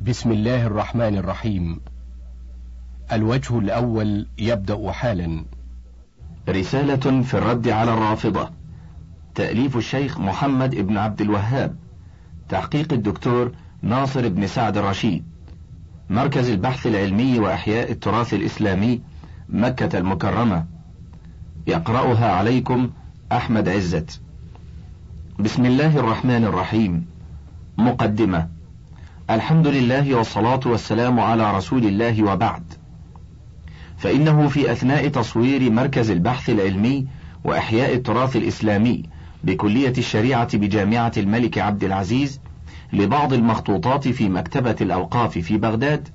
بسم الله الرحمن الرحيم. الوجه الأول يبدأ حالا. رسالة في الرد على الرافضة. تأليف الشيخ محمد بن عبد الوهاب. تحقيق الدكتور ناصر بن سعد الرشيد مركز البحث العلمي وأحياء التراث الإسلامي مكة المكرمة. يقرأها عليكم أحمد عزت. بسم الله الرحمن الرحيم. مقدمة. الحمد لله والصلاة والسلام على رسول الله وبعد. فإنه في أثناء تصوير مركز البحث العلمي وإحياء التراث الإسلامي بكلية الشريعة بجامعة الملك عبد العزيز لبعض المخطوطات في مكتبة الأوقاف في بغداد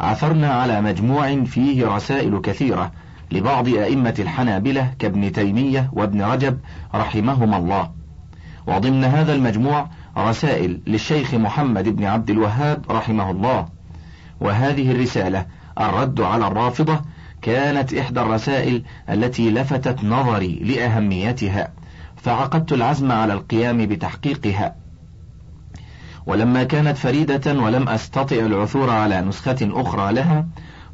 عثرنا على مجموع فيه رسائل كثيرة لبعض أئمة الحنابلة كابن تيمية وابن رجب رحمهما الله. وضمن هذا المجموع رسائل للشيخ محمد بن عبد الوهاب رحمه الله. وهذه الرسالة الرد على الرافضة كانت إحدى الرسائل التي لفتت نظري لأهميتها فعقدت العزم على القيام بتحقيقها. ولما كانت فريدة ولم أستطع العثور على نسخة أخرى لها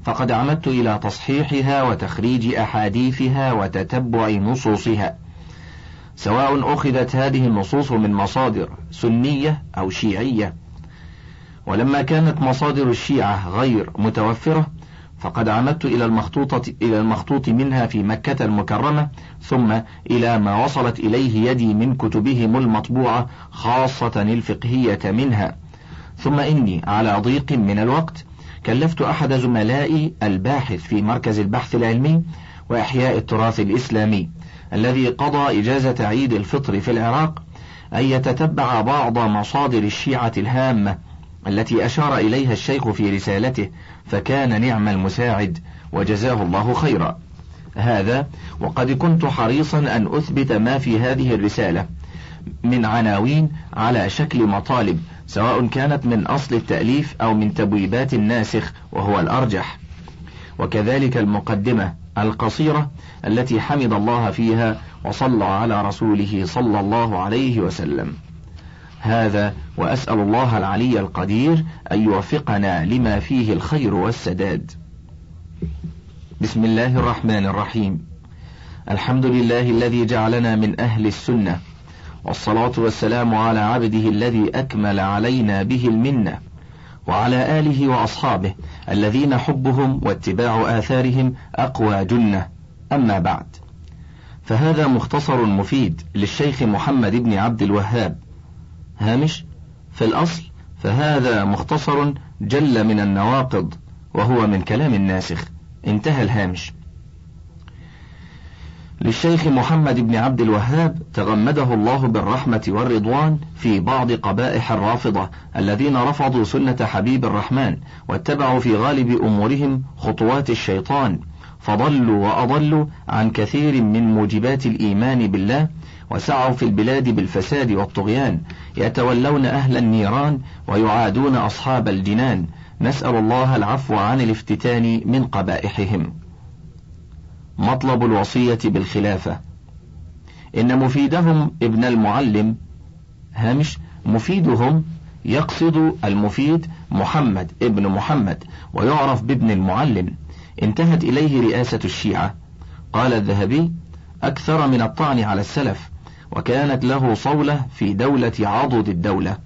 فقد عمدت إلى تصحيحها وتخريج أحاديثها وتتبع نصوصها. سواء أخذت هذه النصوص من مصادر سنية أو شيعية. ولما كانت مصادر الشيعة غير متوفرة فقد عمدت إلى المخطوطة إلى المخطوط منها في مكة المكرمة ثم إلى ما وصلت إليه يدي من كتبهم المطبوعة خاصة الفقهية منها. ثم إني على ضيق من الوقت كلفت أحد زملائي الباحث في مركز البحث العلمي وإحياء التراث الإسلامي. الذي قضى إجازة عيد الفطر في العراق أن يتتبع بعض مصادر الشيعة الهامة التي أشار إليها الشيخ في رسالته فكان نعم المساعد وجزاه الله خيرا. هذا وقد كنت حريصا أن أثبت ما في هذه الرسالة من عناوين على شكل مطالب سواء كانت من أصل التأليف أو من تبويبات الناسخ وهو الأرجح. وكذلك المقدمة القصيرة التي حمد الله فيها وصلى على رسوله صلى الله عليه وسلم. هذا وأسأل الله العلي القدير أن يوفقنا لما فيه الخير والسداد. بسم الله الرحمن الرحيم. الحمد لله الذي جعلنا من أهل السنة والصلاة والسلام على عبده الذي أكمل علينا به المنة. وعلى آله وأصحابه الذين حبهم واتباع آثارهم أقوى جنة. أما بعد. فهذا مختصر مفيد للشيخ محمد بن عبد الوهاب. هامش؟ في الأصل فهذا مختصر جل من النواقض وهو من كلام الناسخ. انتهى الهامش. للشيخ محمد بن عبد الوهاب تغمده الله بالرحمة والرضوان في بعض قبائح الرافضة الذين رفضوا سنة حبيب الرحمن واتبعوا في غالب أمورهم خطوات الشيطان فضلوا وأضلوا عن كثير من موجبات الإيمان بالله وسعوا في البلاد بالفساد والطغيان يتولون أهل النيران ويعادون أصحاب الجنان نسأل الله العفو عن الافتتان من قبائحهم. مطلب الوصية بالخلافة. إن مفيدهم ابن المعلم هامش مفيدهم يقصد المفيد محمد ابن محمد ويعرف بابن المعلم. انتهت إليه رئاسة الشيعة. قال الذهبي أكثر من الطعن على السلف وكانت له صولة في دولة عضد الدولة.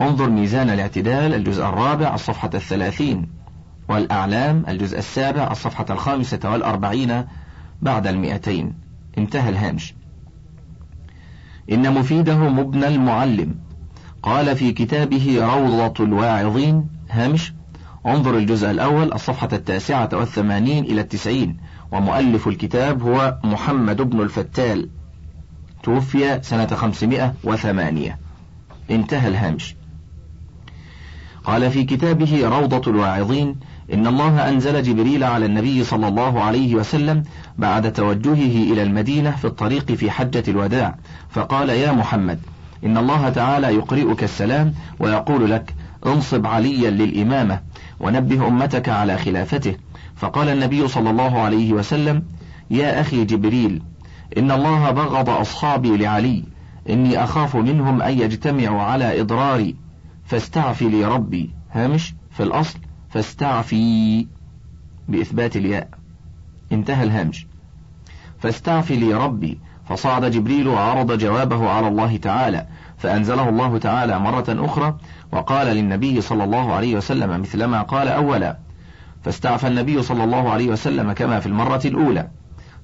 انظر ميزان الاعتدال الجزء الرابع الصفحة الثلاثين. والأعلام الجزء السابع الصفحة الخامسة والأربعين بعد المئتين. انتهى الهامش. إن مفيده مبنى المعلم. قال في كتابه روضة الواعظين. هامش. انظر الجزء الأول الصفحة التاسعة والثمانين إلى التسعين. ومؤلف الكتاب هو محمد بن الفتال. توفي سنة خمسمائة وثمانية. انتهى الهامش. قال في كتابه روضة الواعظين. إن الله أنزل جبريل على النبي صلى الله عليه وسلم بعد توجهه إلى المدينة في الطريق في حجة الوداع فقال يا محمد إن الله تعالى يقرئك السلام ويقول لك انصب عليا للإمامة ونبه أمتك على خلافته. فقال النبي صلى الله عليه وسلم يا أخي جبريل إن الله بغض أصحابي لعلي إني أخاف منهم أن يجتمعوا على إضراري فاستعفي لي ربي. هامش في الأصل. فاستعفي بإثبات الياء. انتهى الهامش فاستعفي لي ربي. فصعد جبريل وعرض جوابه على الله تعالى. فأنزله الله تعالى مرة أخرى وقال للنبي صلى الله عليه وسلم مثلما قال أولا. فاستعفى النبي صلى الله عليه وسلم كما في المرة الأولى.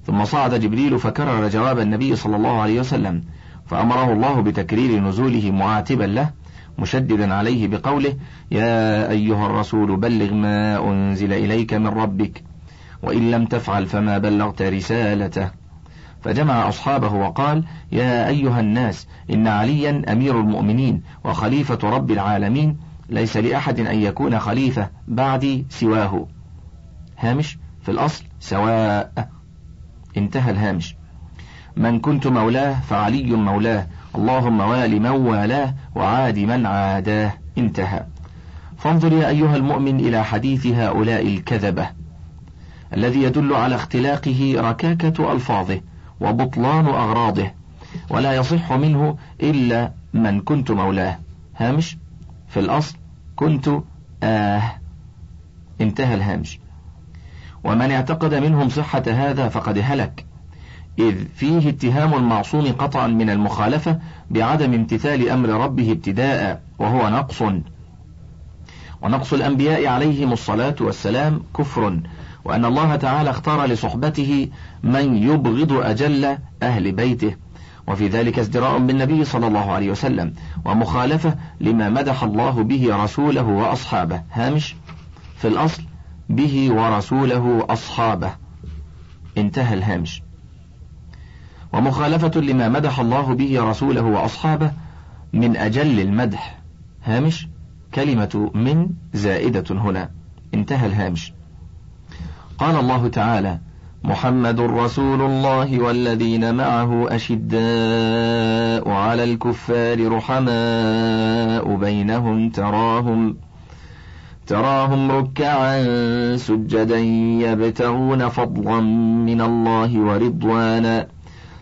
ثم صعد جبريل فكرر جواب النبي صلى الله عليه وسلم. فأمره الله بتكرير نزوله معاتبا له مشددا عليه بقوله يا أيها الرسول بلغ ما أنزل إليك من ربك وإن لم تفعل فما بلغت رسالته. فجمع أصحابه وقال يا أيها الناس إن عليا أمير المؤمنين وخليفة رب العالمين ليس لأحد أن يكون خليفة بعدي سواه. هامش في الأصل سواء. انتهى الهامش. من كنت مولاه فعلي مولاه اللهم وال من والاه وعاد من عاداه. انتهى. فانظر يا أيها المؤمن إلى حديث هؤلاء الكذبة الذي يدل على اختلاقه ركاكة ألفاظه وبطلان أغراضه ولا يصح منه إلا من كنت مولاه. هامش؟ في الأصل كنت آه. انتهى الهامش. ومن اعتقد منهم صحة هذا فقد هلك. إذ فيه اتهام المعصوم قطعا من المخالفة بعدم امتثال أمر ربه ابتداء وهو نقص. ونقص الأنبياء عليهم الصلاة والسلام كفر وأن الله تعالى اختار لصحبته من يبغض أجل أهل بيته. وفي ذلك ازدراء بالنبي صلى الله عليه وسلم ومخالفة لما مدح الله به رسوله وأصحابه. هامش؟ في الأصل به ورسوله أصحابه انتهى الهامش. ومخالفة لما مدح الله به رسوله وأصحابه من أجل المدح. هامش كلمة من زائدة هنا. انتهى الهامش. قال الله تعالى محمد رسول الله والذين معه أشداء على الكفار رحماء بينهم تراهم تراهم ركعا سجدا يبتغون فضلا من الله ورضوانا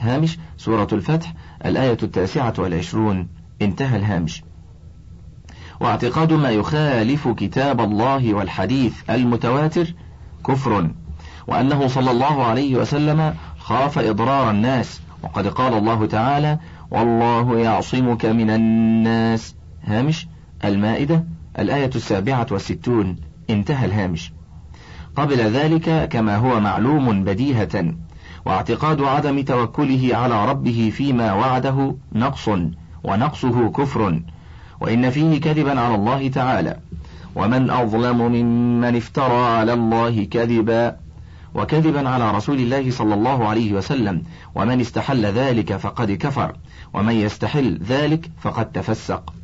هامش سورة الفتح الآية التاسعة والعشرون. انتهى الهامش. واعتقاد ما يخالف كتاب الله والحديث المتواتر كفر وأنه صلى الله عليه وسلم خاف إضرار الناس. وقد قال الله تعالى والله يعصمك من الناس. هامش المائدة الآية السابعة والستون. انتهى الهامش. قبل ذلك كما هو معلوم بديهة. واعتقاد عدم توكله على ربه فيما وعده نقص ونقصه كفر وإن فيه كذبا على الله تعالى. ومن أظلم ممن افترى على الله كذبا وكذبا على رسول الله صلى الله عليه وسلم. ومن استحل ذلك فقد كفر ومن يستحل ذلك فقد تفسق.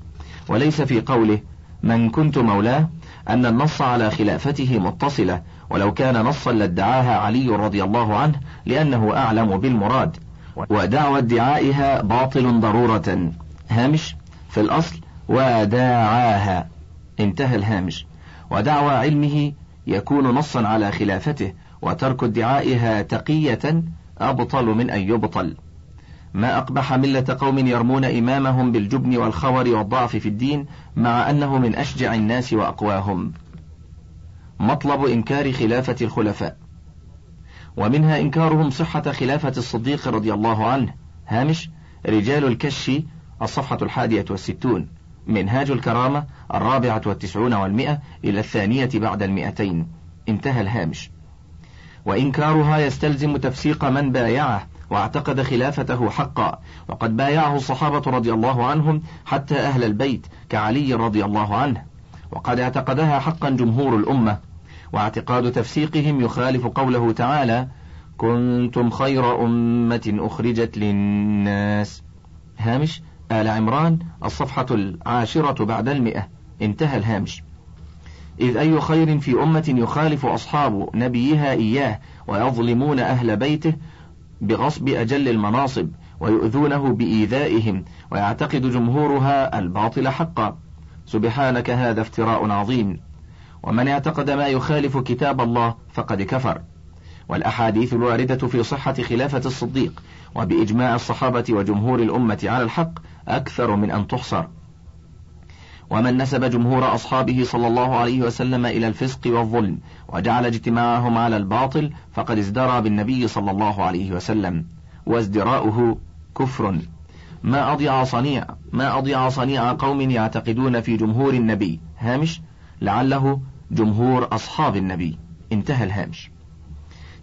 وليس في قوله من كنت مولاه أن النص على خلافته متصلة ولو كان نصا لادعاها علي رضي الله عنه لأنه أعلم بالمراد. ودعوى ادعائها باطل ضرورة. هامش في الأصل وداعاها. انتهى الهامش. ودعوى علمه يكون نصا على خلافته وترك ادعائها تقية أبطل من أن يبطل. ما أقبح ملة قوم يرمون إمامهم بالجبن والخور والضعف في الدين مع أنه من أشجع الناس وأقواهم. مطلب إنكار خلافة الخلفاء. ومنها إنكارهم صحة خلافة الصديق رضي الله عنه. هامش رجال الكش الصفحة الحادية والستون. منهاج الكرامة الرابعة والتسعون والمئة إلى الثانية بعد المئتين. انتهى الهامش. وإنكارها يستلزم تفسيق من بايعه واعتقد خلافته حقا. وقد بايعه الصحابة رضي الله عنهم حتى أهل البيت كعلي رضي الله عنه. وقد اعتقدها حقا جمهور الأمة. واعتقاد تفسيقهم يخالف قوله تعالى كنتم خير أمة أخرجت للناس هامش آل عمران الصفحة العاشرة بعد المئة. انتهى الهامش. إذ أي خير في أمة يخالف أصحاب نبيها إياه ويظلمون أهل بيته بغصب أجل المناصب ويؤذونه بإيذائهم ويعتقد جمهورها الباطل حقا. سبحانك هذا افتراء عظيم. ومن اعتقد ما يخالف كتاب الله فقد كفر. والأحاديث الواردة في صحة خلافة الصديق وبإجماع الصحابة وجمهور الأمة على الحق أكثر من أن تحصر. ومن نسب جمهور أصحابه صلى الله عليه وسلم إلى الفسق والظلم وجعل اجتماعهم على الباطل فقد ازدرى بالنبي صلى الله عليه وسلم وازدراؤه كفر. ما أضيع صنيع ما أضيع صنيع قوم يعتقدون في جمهور النبي؟ هامش؟ لعله جمهور أصحاب النبي. انتهى الهامش.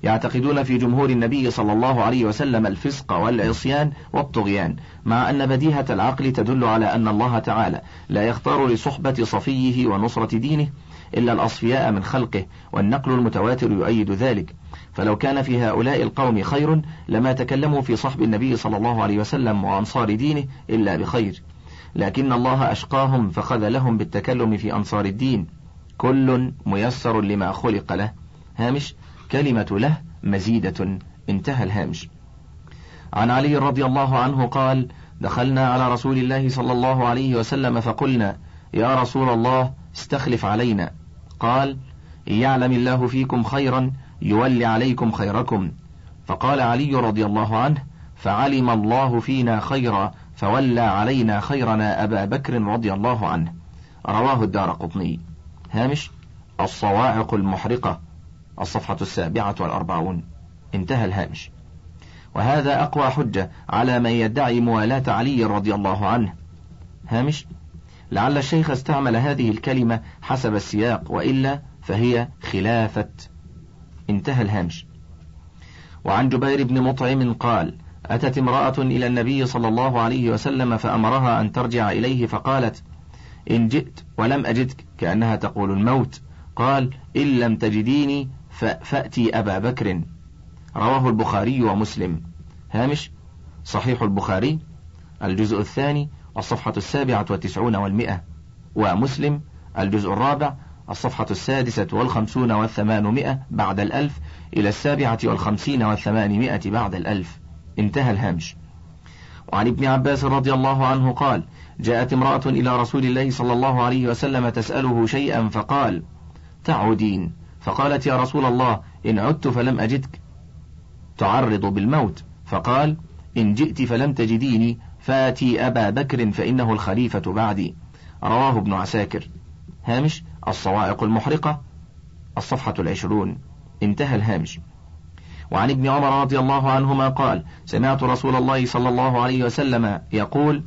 يعتقدون في جمهور النبي صلى الله عليه وسلم الفسق والعصيان والطغيان مع أن بديهة العقل تدل على أن الله تعالى لا يختار لصحبة صفيه ونصرة دينه إلا الأصفياء من خلقه والنقل المتواتر يؤيد ذلك. فلو كان في هؤلاء القوم خير لما تكلموا في صحب النبي صلى الله عليه وسلم وأنصار دينه إلا بخير. لكن الله أشقاهم فخذلهم بالتكلم في أنصار الدين. كل ميسر لما خلق له. هامش كلمة له مزيدة. انتهى الهامش. عن علي رضي الله عنه قال دخلنا على رسول الله صلى الله عليه وسلم فقلنا يا رسول الله استخلف علينا. قال يعلم الله فيكم خيرا يولي عليكم خيركم. فقال علي رضي الله عنه فعلم الله فينا خيرا فولى علينا خيرنا أبا بكر رضي الله عنه. رواه الدار قطني. هامش الصواعق المحرقة. الصفحة السابعة والأربعون. انتهى الهامش. وهذا أقوى حجة على من يدعي موالاة علي رضي الله عنه. هامش لعل الشيخ استعمل هذه الكلمة حسب السياق وإلا فهي خلافة. انتهى الهامش. وعن جبير بن مطعم قال أتت امرأة إلى النبي صلى الله عليه وسلم فأمرها أن ترجع إليه فقالت إن جئت ولم أجدك كأنها تقول الموت. قال إن لم تجديني فأتي أبا بكر. رواه البخاري ومسلم. هامش. صحيح البخاري. الجزء الثاني الصفحة السابعة والتسعون والمئة. ومسلم. الجزء الرابع الصفحة السادسة والخمسون والثمانمائة بعد الألف إلى السابعة والخمسين والثمانمائة بعد الألف. انتهى الهامش. وعن ابن عباس رضي الله عنه قال جاءت امرأة إلى رسول الله صلى الله عليه وسلم تسأله شيئا فقال تعودين. فقالت يا رسول الله إن عدت فلم أجدك. تعرض بالموت. فقال إن جئت فلم تجديني. فاتي أبا بكر فإنه الخليفة بعدي. رواه ابن عساكر. هامش الصواعق المحرقة. الصفحة العشرون. انتهى الهامش. وعن ابن عمر رضي الله عنهما قال سمعت رسول الله صلى الله عليه وسلم يقول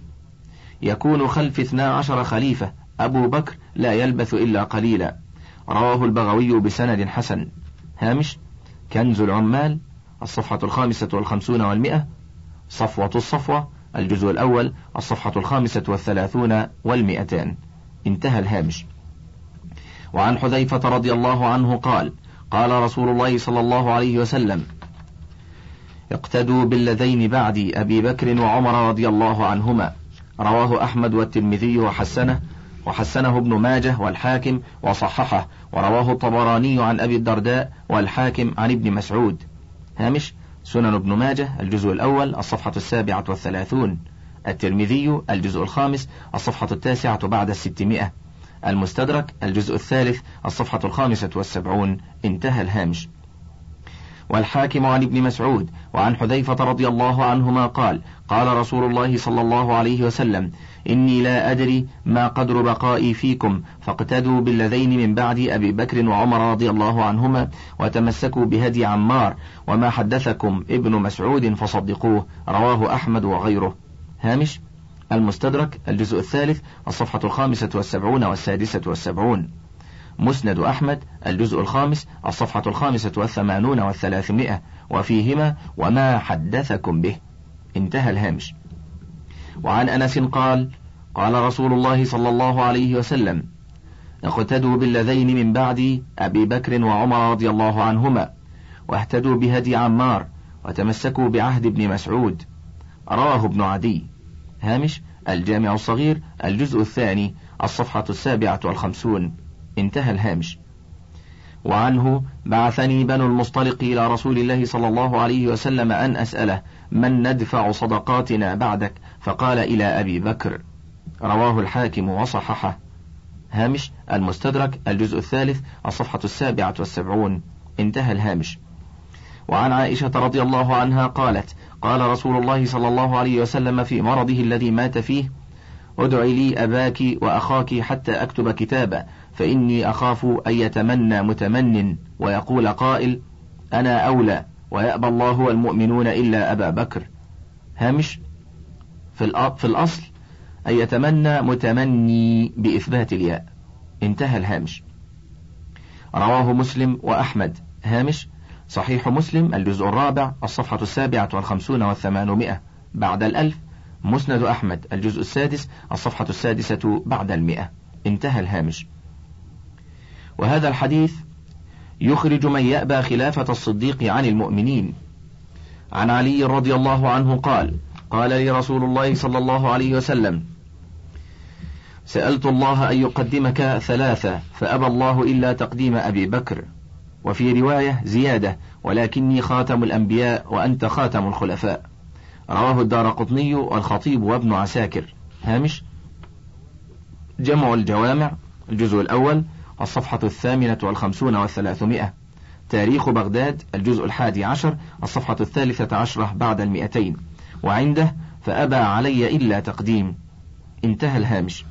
يكون خلف اثنا عشر خليفة. أبو بكر لا يلبث إلا قليلا. رواه البغوي بسند حسن. هامش كنز العمال الصفحة الخامسة والخمسون والمئة صفوة الصفوة الجزء الأول الصفحة الخامسة والثلاثون والمئتان انتهى الهامش. وعن حذيفة رضي الله عنه قال قال رسول الله صلى الله عليه وسلم اقتدوا بالذين بعدي أبي بكر وعمر رضي الله عنهما. رواه أحمد والترمذي وحسنه وحسنه ابن ماجه والحاكم وصححه. ورواه الطبراني عن أبي الدرداء والحاكم عن ابن مسعود. هامش سنن ابن ماجه الجزء الأول الصفحة السابعة والثلاثون. الترمذي الجزء الخامس الصفحة التاسعة بعد الستمائة. المستدرك الجزء الثالث الصفحة الخامسة والسبعون. انتهى الهامش. والحاكم عن ابن مسعود وعن حذيفة رضي الله عنهما قال قال رسول الله صلى الله عليه وسلم إني لا أدري ما قدر بقائي فيكم. فاقتدوا بالذين من بعد أبي بكر وعمر رضي الله عنهما وتمسكوا بهدي عمار وما حدثكم ابن مسعود فصدقوه. رواه أحمد وغيره. هامش المستدرك الجزء الثالث الصفحة الخامسة والسبعون والسادسة والسبعون. مسند أحمد الجزء الخامس الصفحة الخامسة والثمانون والثلاثمائة. وفيهما وما حدثكم به. انتهى الهامش. وعن أنس قال قال رسول الله صلى الله عليه وسلم اقتدوا بالذين من بعدي أبي بكر وعمر رضي الله عنهما واهتدوا بهدي عمار وتمسكوا بعهد ابن مسعود. رواه ابن عدي. هامش الجامع الصغير الجزء الثاني الصفحة السابعة والخمسون. انتهى الهامش. وعنه بعثني بنو المصطلق إلى رسول الله صلى الله عليه وسلم أن أسأله من ندفع صدقاتنا بعدك؟ فقال إلى أبي بكر رواه الحاكم وصححه. هامش المستدرك الجزء الثالث الصفحة السابعة والسبعون. انتهى الهامش. وعن عائشة رضي الله عنها قالت قال رسول الله صلى الله عليه وسلم في مرضه الذي مات فيه أدعي لي أباك وأخاك حتى أكتب كتابا فإني أخاف أن يتمنى متمن. ويقول قائل أنا أولى ويأبى الله والمؤمنون إلا أبا بكر. هامش في, الأصل أن يتمنى متمني بإثبات الياء. انتهى الهامش. رواه مسلم وأحمد. هامش صحيح مسلم الجزء الرابع الصفحة السابعة والخمسون والثمانمائة بعد الألف. مسند أحمد الجزء السادس الصفحة السادسة بعد المئة. انتهى الهامش. وهذا الحديث يخرج من يأبى خلافة الصديق عن المؤمنين. عن علي رضي الله عنه قال قال لي رسول الله صلى الله عليه وسلم سألت الله أن يقدمك ثلاثة فأبى الله إلا تقديم أبي بكر. وفي رواية زيادة ولكني خاتم الأنبياء وأنت خاتم الخلفاء. رواه الدار قطني والخطيب وابن عساكر. هامش؟ جمع الجوامع الجزء الأول الصفحة الثامنة والخمسون والثلاثمائة. تاريخ بغداد الجزء الحادي عشر الصفحة الثالثة عشرة بعد المئتين. وعنده فأبى علي إلا تقديم. انتهى الهامش.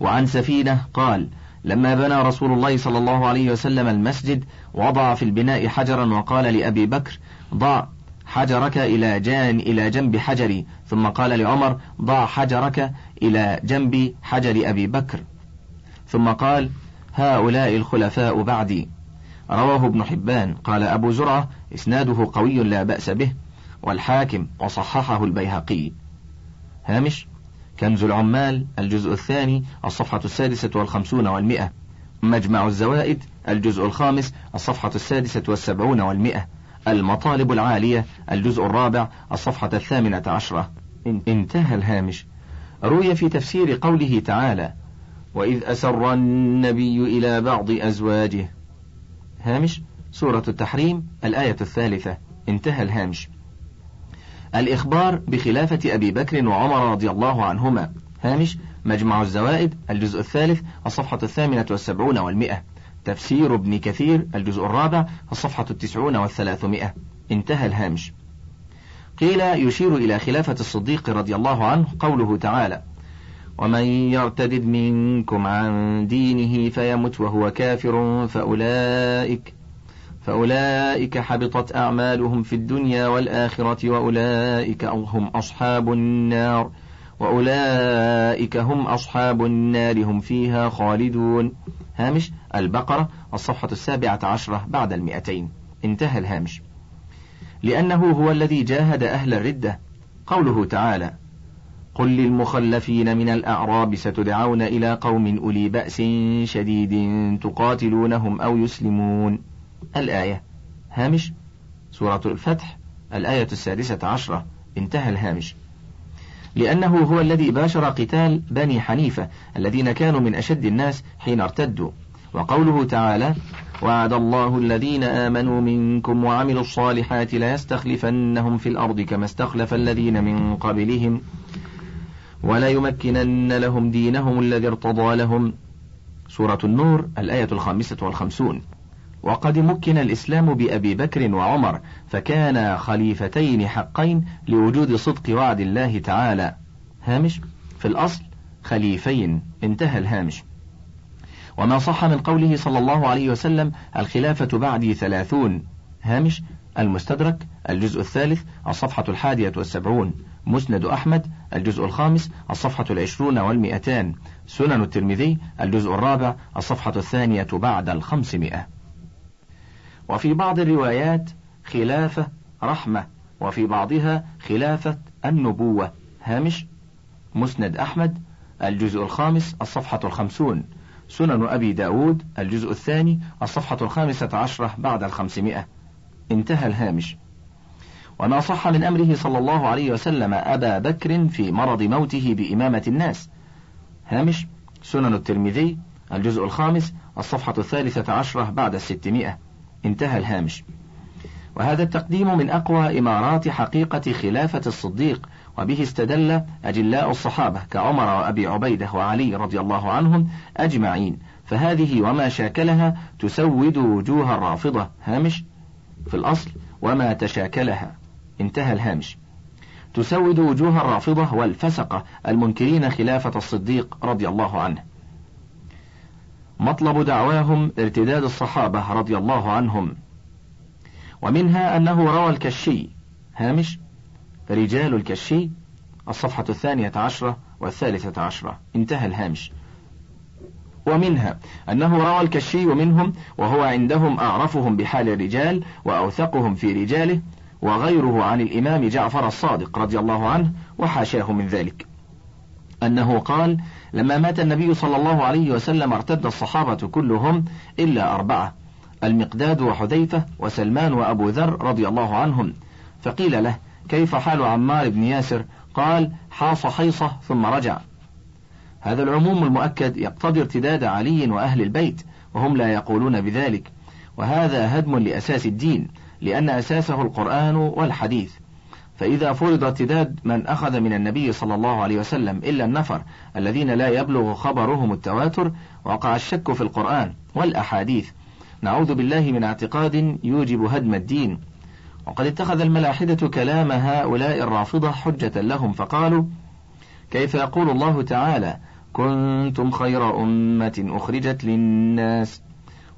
وعن سفينة قال لما بنى رسول الله صلى الله عليه وسلم المسجد وضع في البناء حجرا وقال لأبي بكر ضع حجرك إلى جان إلى جنب حجري. ثم قال لعمر ضع حجرك إلى جنب حجر أبي بكر. ثم قال هؤلاء الخلفاء بعدي. رواه ابن حبان. قال أبو زرعة إسناده قوي لا بأس به. والحاكم وصححه البيهقي. هامش كنز العمال الجزء الثاني الصفحة السادسة والخمسون والمئة. مجمع الزوائد الجزء الخامس الصفحة السادسة والسبعون والمئة. المطالب العالية الجزء الرابع الصفحة الثامنة عشرة. انتهى الهامش. روي في تفسير قوله تعالى وإذ أسر النبي إلى بعض أزواجه. هامش سورة التحريم الآية الثالثة. انتهى الهامش. الإخبار بخلافة أبي بكر وعمر رضي الله عنهما. هامش مجمع الزوائد الجزء الثالث الصفحة الثامنة والسبعون والمئة. تفسير ابن كثير الجزء الرابع الصفحة التسعون والثلاثمائة. انتهى الهامش. قيل يشير إلى خلافة الصديق رضي الله عنه قوله تعالى ومن يرتدد منكم عن دينه فيمت وهو كافر فأولئك فأولئك حبطت أعمالهم في الدنيا والآخرة وأولئك هم أصحاب النار وأولئك هم أصحاب النار هم فيها خالدون. هامش البقرة الصفحة السابعة عشرة بعد المئتين. انتهى الهامش. لأنه هو الذي جاهد أهل الردة. قوله تعالى قل للمخلفين من الأعراب ستدعون إلى قوم أولي بأس شديد تقاتلونهم أو يسلمون. الآية هامش سورة الفتح الآية السادسة عشرة انتهى الهامش. لأنه هو الذي باشر قتال بني حنيفة الذين كانوا من أشد الناس حين ارتدوا. وقوله تعالى وعد الله الذين آمنوا منكم وعملوا الصالحات ليستخلفنهم في الأرض كما استخلف الذين من قبلهم وليمكنن لهم دينهم الذي ارتضى لهم. سورة النور الآية الخامسة والخمسون. وقد مكن الإسلام بأبي بكر وعمر فكانا خليفتين حقين لوجود صدق وعد الله تعالى. هامش؟ في الأصل خليفين. انتهى الهامش. وما صح من قوله صلى الله عليه وسلم الخلافة بعدي ثلاثون. هامش؟ المستدرك الجزء الثالث الصفحة الحادية والسبعون. مسند أحمد الجزء الخامس الصفحة العشرون والمئتان. سنن الترمذي الجزء الرابع الصفحة الثانية بعد الخمسمائة. وفي بعض الروايات خلافة رحمة وفي بعضها خلافة النبوة. هامش مسند أحمد الجزء الخامس الصفحة الخمسون. سنن أبي داود الجزء الثاني الصفحة الخامسة عشرة بعد الخمسمائة. انتهى الهامش. وما صح من أمره صلى الله عليه وسلم أبا بكر في مرض موته بإمامة الناس. هامش سنن الترمذي الجزء الخامس الصفحة الثالثة عشرة بعد الستمائة. انتهى الهامش. وهذا التقديم من أقوى إمارات حقيقة خلافة الصديق وبه استدل أجلاء الصحابة كعمر وأبي عبيدة وعلي رضي الله عنهم أجمعين. فهذه وما شاكلها تسود وجوه الرافضة. هامش في الأصل وما تشاكلها. انتهى الهامش. تسود وجوه الرافضة والفسقة المنكرين خلافة الصديق رضي الله عنه. مطلب دعواهم ارتداد الصحابة رضي الله عنهم. ومنها أنه روى الكشي هامش رجال الكشي الصفحة الثانية عشرة والثالثة عشرة. انتهى الهامش. ومنها أنه روى الكشي منهم وهو عندهم أعرفهم بحال الرجال وأوثقهم في رجاله وغيره عن الإمام جعفر الصادق رضي الله عنه وحاشاه من ذلك. أنه قال لما مات النبي صلى الله عليه وسلم ارتد الصحابة كلهم إلا أربعة المقداد وحذيفة وسلمان وأبو ذر رضي الله عنهم. فقيل له كيف حال عمار بن ياسر؟ قال حاص حيصة ثم رجع. هذا العموم المؤكد يقتضي ارتداد علي وأهل البيت وهم لا يقولون بذلك. وهذا هدم لأساس الدين لأن أساسه القرآن والحديث. فإذا فرض ارتداد من أخذ من النبي صلى الله عليه وسلم إلا النفر الذين لا يبلغ خبرهم التواتر وقع الشك في القرآن والأحاديث. نعوذ بالله من اعتقاد يوجب هدم الدين. وقد اتخذ الملاحدة كلام هؤلاء الرافضة حجة لهم فقالوا كيف يقول الله تعالى كنتم خير أمة أخرجت للناس؟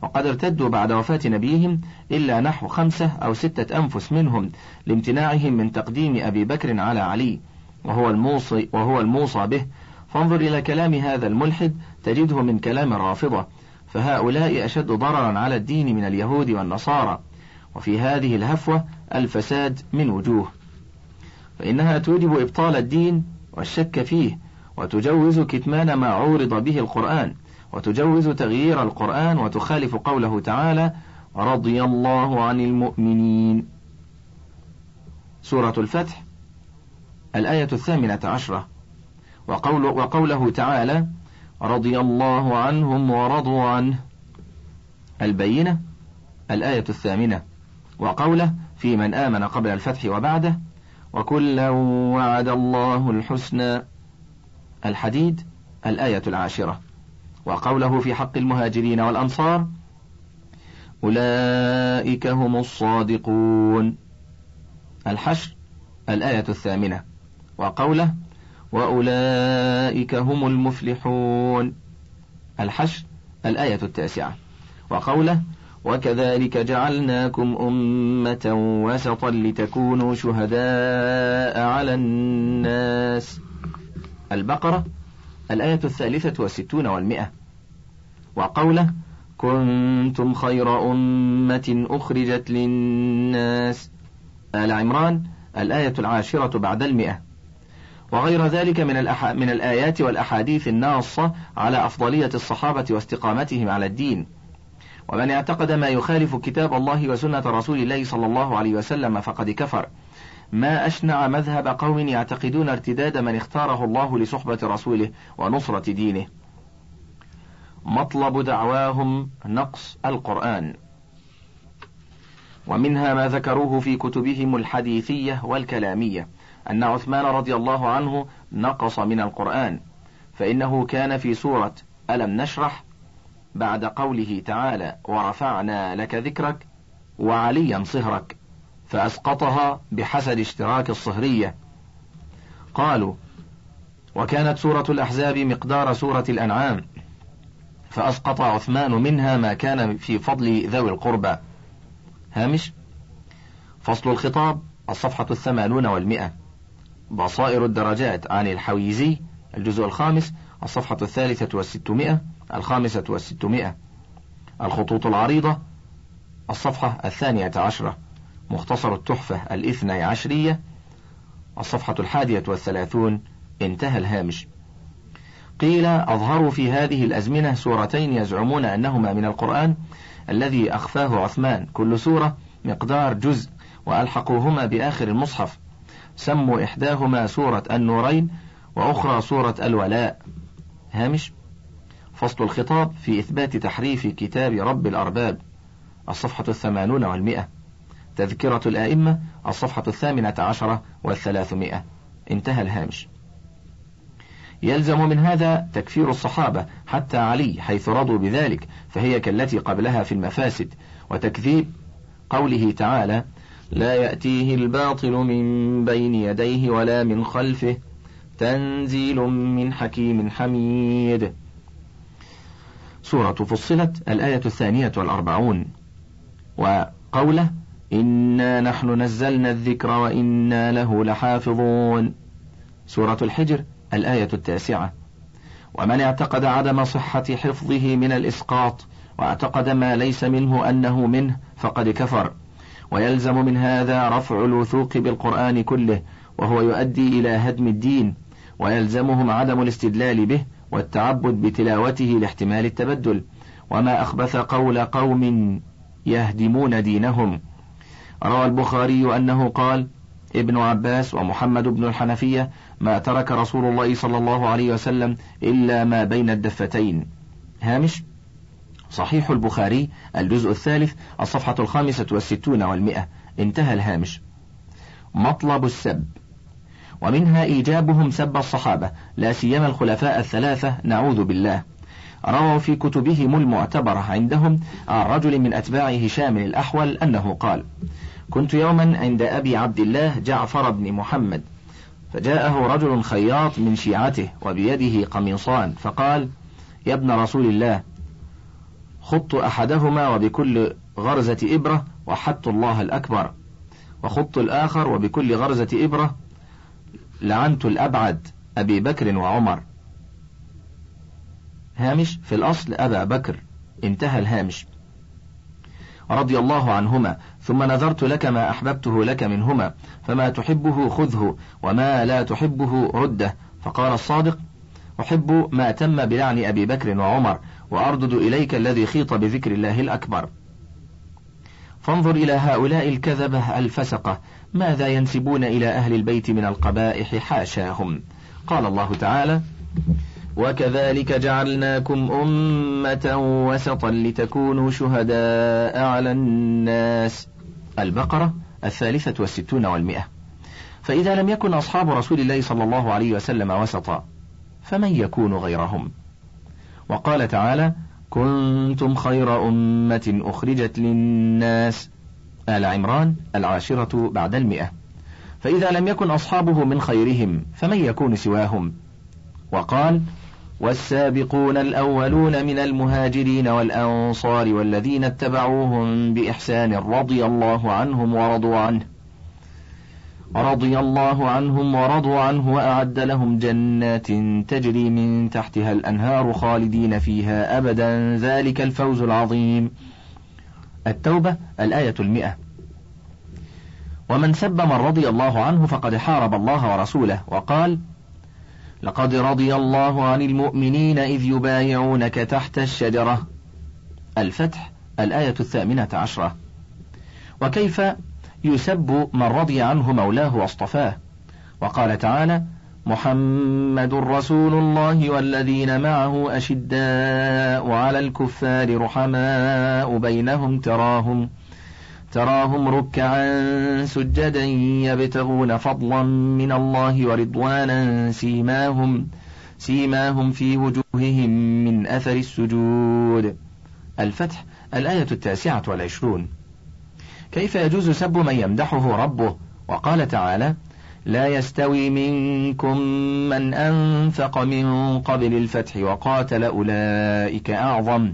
وقد ارتدوا بعد وفاة نبيهم إلا نحو خمسة أو ستة أنفس منهم لامتناعهم من تقديم أبي بكر على علي وهو الموصي, وهو الموصى به. فانظر إلى كلام هذا الملحد تجده من كلام الرافضة فهؤلاء أشد ضررا على الدين من اليهود والنصارى. وفي هذه الهفوة الفساد من وجوه. فإنها توجب إبطال الدين والشك فيه وتجوز كتمان ما عورض به القرآن. وتجوز تغيير القرآن وتخالف قوله تعالى رضي الله عن المؤمنين. سورة الفتح الآية الثامنة عشرة. وقول وقوله تعالى رضي الله عنهم ورضوا عنه. البينة الآية الثامنة. وقوله في من آمن قبل الفتح وبعده وكلا وعد الله الحسنى. الحديد الآية العاشرة. وقوله في حق المهاجرين والأنصار أولئك هم الصادقون. الحشر الآية الثامنة. وقوله وأولئك هم المفلحون. الحشر الآية التاسعة. وقوله وكذلك جعلناكم أمة وسطا لتكونوا شهداء على الناس. البقرة الآية الثالثة والستون والمئة. وقوله كنتم خير أمة أخرجت للناس. آل عمران الآية العاشرة بعد المئة. وغير ذلك من, الأح... من الآيات والأحاديث الناصة على أفضلية الصحابة واستقامتهم على الدين. ومن اعتقد ما يخالف كتاب الله وسنة رسول الله صلى الله عليه وسلم فقد كفر. ما أشنع مذهب قوم يعتقدون ارتداد من اختاره الله لصحبة رسوله ونصرة دينه. مطلب دعواهم نقص القرآن. ومنها ما ذكروه في كتبهم الحديثية والكلامية أن عثمان رضي الله عنه نقص من القرآن فإنه كان في سورة ألم نشرح؟ بعد قوله تعالى ورفعنا لك ذكرك وعليا صهرك فأسقطها بحسد اشتراك الصهرية. قالوا وكانت سورة الأحزاب مقدار سورة الأنعام فأسقط عثمان منها ما كان في فضل ذوي القربى. هامش؟ فصل الخطاب الصفحة الثمانون والمئة. بصائر الدرجات عن الحويزي الجزء الخامس الصفحة الثالثة والستمائة الخامسة والستمائة. الخطوط العريضة الصفحة الثانية عشرة. مختصر التحفة الاثنى عشرية. الصفحة الحادية والثلاثون. انتهى الهامش. قيل أظهروا في هذه الأزمنة سورتين يزعمون أنهما من القرآن الذي أخفاه عثمان. كل سورة مقدار جزء وألحقوهما بآخر المصحف. سموا إحداهما سورة النورين وأخرى سورة الولاء. هامش. فصل الخطاب في إثبات تحريف كتاب رب الأرباب. الصفحة الثمانون والمئة. تذكرة الآئمة الصفحة الثامنة عشرة والثلاثمائة. انتهى الهامش. يلزم من هذا تكفير الصحابة حتى علي حيث رضوا بذلك فهي كالتي قبلها في المفاسد وتكذيب قوله تعالى لا يأتيه الباطل من بين يديه ولا من خلفه تنزيل من حكيم حميد. سورة فصلت الآية الثانية والأربعون. وقوله إنا نحن نزلنا الذكر وإنا له لحافظون. سورة الحجر الآية التاسعة. ومن اعتقد عدم صحة حفظه من الإسقاط واعتقد ما ليس منه أنه منه فقد كفر. ويلزم من هذا رفع الوثوق بالقرآن كله وهو يؤدي إلى هدم الدين. ويلزمهم عدم الاستدلال به والتعبد بتلاوته لاحتمال التبدل. وما أخبث قول قوم يهدمون دينهم. روى البخاري أنه قال ابن عباس ومحمد بن الحنفية ما ترك رسول الله صلى الله عليه وسلم إلا ما بين الدفتين. هامش؟ صحيح البخاري الجزء الثالث الصفحة الخامسة والستون والمئة. انتهى الهامش. مطلب السب. ومنها إيجابهم سب الصحابة لا سيما الخلفاء الثلاثة نعوذ بالله. رووا في كتبهم المعتبرة عندهم عن رجل من أتباع هشام الأحول أنه قال كنت يوما عند أبي عبد الله جعفر بن محمد فجاءه رجل خياط من شيعته وبيده قميصان فقال يا ابن رسول الله خط أحدهما وبكل غرزة إبرة وحدت الله الأكبر وخط الآخر وبكل غرزة إبرة لعنت الأبعد أبي بكر وعمر. هامش؟ في الأصل أبا بكر انتهى الهامش. رضي الله عنهما ثم نذرت لك ما أحببته لك منهما فما تحبه خذه وما لا تحبه رده. فقال الصادق أحب ما تم بلعن أبي بكر وعمر وأردد إليك الذي خيط بذكر الله الأكبر. فانظر إلى هؤلاء الكذبة الفسقة ماذا ينسبون إلى أهل البيت من القبائح حاشاهم؟ قال الله تعالى وكذلك جعلناكم أمة وسطا لتكونوا شهداء على الناس. البقرة الثالثة والستون والمئة. فإذا لم يكن أصحاب رسول الله صلى الله عليه وسلم وسطا فمن يكون غيرهم؟ وقال تعالى كنتم خير أمة أخرجت للناس. آل عمران العاشرة بعد المئة. فإذا لم يكن أصحابه من خيرهم فمن يكون سواهم؟ وقال والسابقون الأولون من المهاجرين والأنصار والذين اتبعوهم بإحسان رضي الله عنهم ورضوا عنه. رضي الله عنهم ورضوا عنه وأعد لهم جنات تجري من تحتها الأنهار خالدين فيها أبدا. ذلك الفوز العظيم. التوبة الآية المئة. ومن سب من رضي الله عنه فقد حارب الله ورسوله. وقال لقد رضي الله عن المؤمنين إذ يبايعونك تحت الشجرة. الفتح الآية الثامنة عشرة. وكيف يسب من رضي عنه مولاه واصطفاه؟ وقال تعالى محمد رسول الله والذين معه أشداء على الكفار رحماء بينهم تراهم تراهم ركعا سجدا يبتغون فضلا من الله ورضوانا سيماهم سيماهم في وجوههم من أثر السجود. الفتح الآية التاسعة والعشرون. كيف يجوز سب من يمدحه ربه؟ وقال تعالى لا يستوي منكم من أنفق من قبل الفتح وقاتل أولئك أعظم.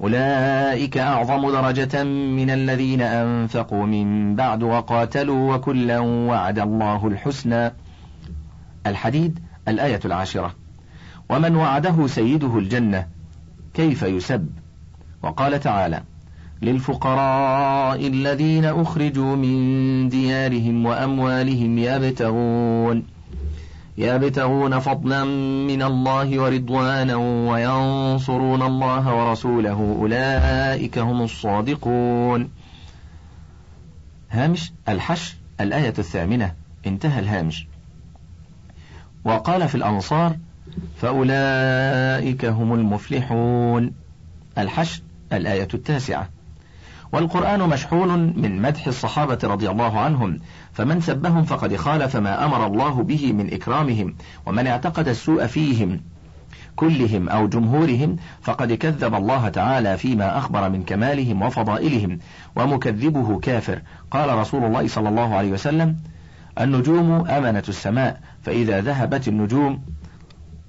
أولئك أعظم درجة من الذين أنفقوا من بعد وقاتلوا وكلا وعد الله الحسنى. الحديد الآية العاشرة. ومن وعده سيده الجنة كيف يسب؟ وقال تعالى للفقراء الذين أخرجوا من ديارهم وأموالهم يبتغون يبتغون فضلا من الله ورضوانا وينصرون الله ورسوله أولئك هم الصادقون. هامش الحشر الآية الثامنة. انتهى الهامش. وقال في الأنصار فأولئك هم المفلحون. الحشر الآية التاسعة. والقرآن مشحون من مدح الصحابة رضي الله عنهم فمن سبهم فقد خالف ما أمر الله به من إكرامهم ومن اعتقد السوء فيهم كلهم أو جمهورهم فقد كذب الله تعالى فيما أخبر من كمالهم وفضائلهم ومكذبه كافر. قال رسول الله صلى الله عليه وسلم النجوم أمنة السماء فإذا ذهبت النجوم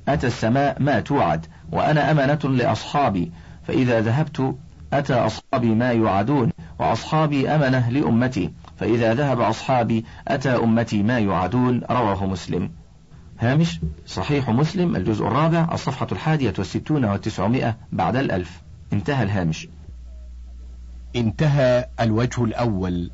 أتى السماء ما توعد وأنا أمنة لأصحابي فإذا ذهبت أتى أصحابي ما يوعدون وأصحابي أمنة لأمتي فإذا ذهب أصحابي أتى أمتي ما يوعدون رواه مسلم. هامش صحيح مسلم الجزء الرابع الصفحة الحادية والستون والتسعمائة بعد الألف. انتهى الهامش. انتهى الوجه الأول.